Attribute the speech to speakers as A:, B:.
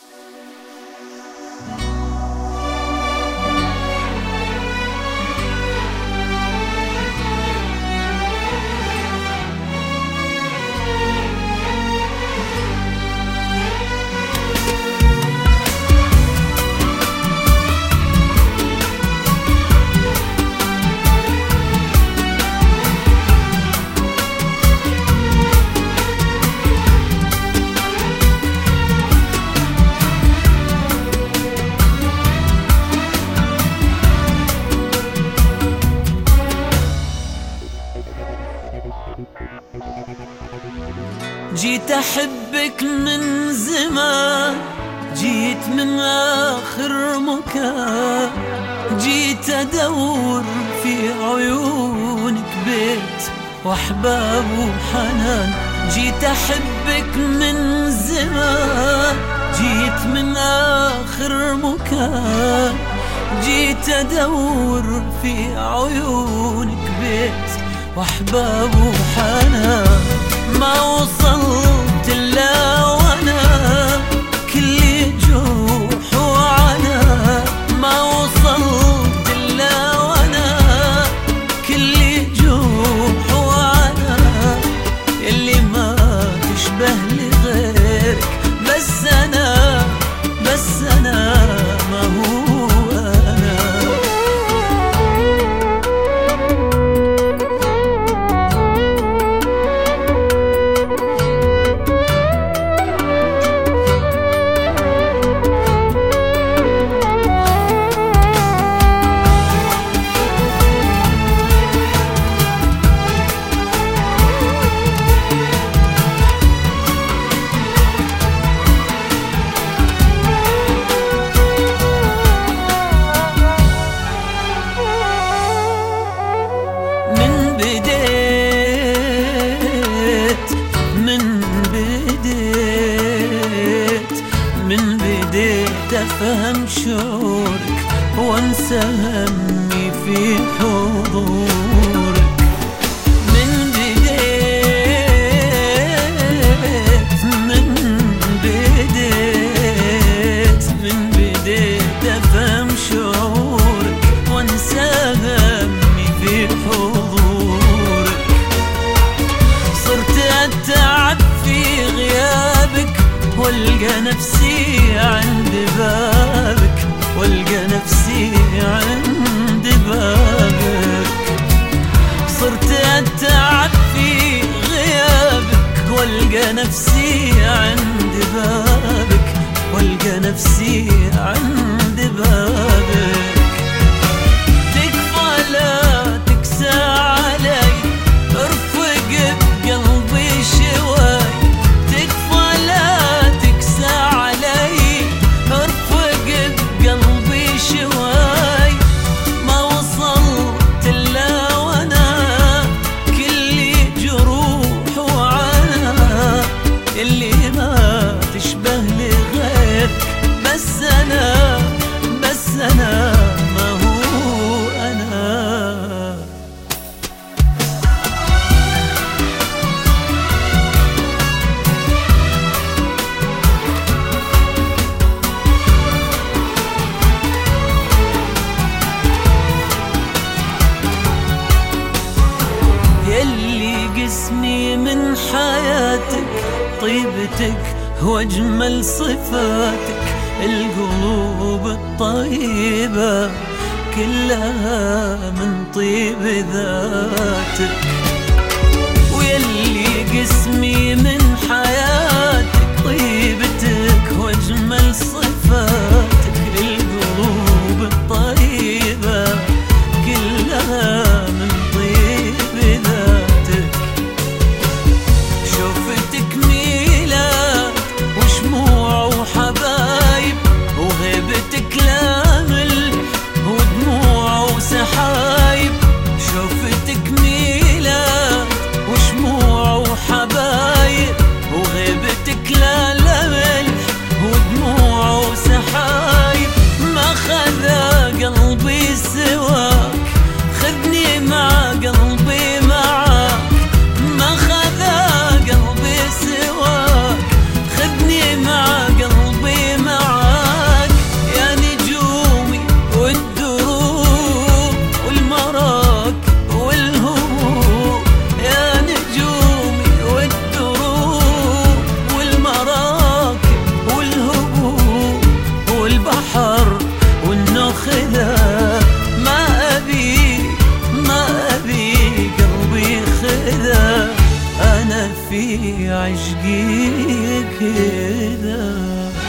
A: Bye. جيت أحبك من زمان جيت من آخر مكان. جيت أدور في عيونك بيت وأحباب وحنان. جيت أحبك من زمان جيت من آخر مكان. جيت أدور في عيونك بيت وأحباب وحنان. ما وصلت إلا بديت. من بديت. من بديت أفهم شعورك وأنسى همي في حضورك والقى نفسي عند بابك والقى نفسي عند بابك. صرت أتعب في غيابك والقى نفسي عند بابك والقى نفسي عند طيبتك وأجمل صفاتك القلوب الطيبة كلها من طيب ذاتك. ويلي قسمي من حياتك طيبتك وأجمل صفاتك. في عشقي كده.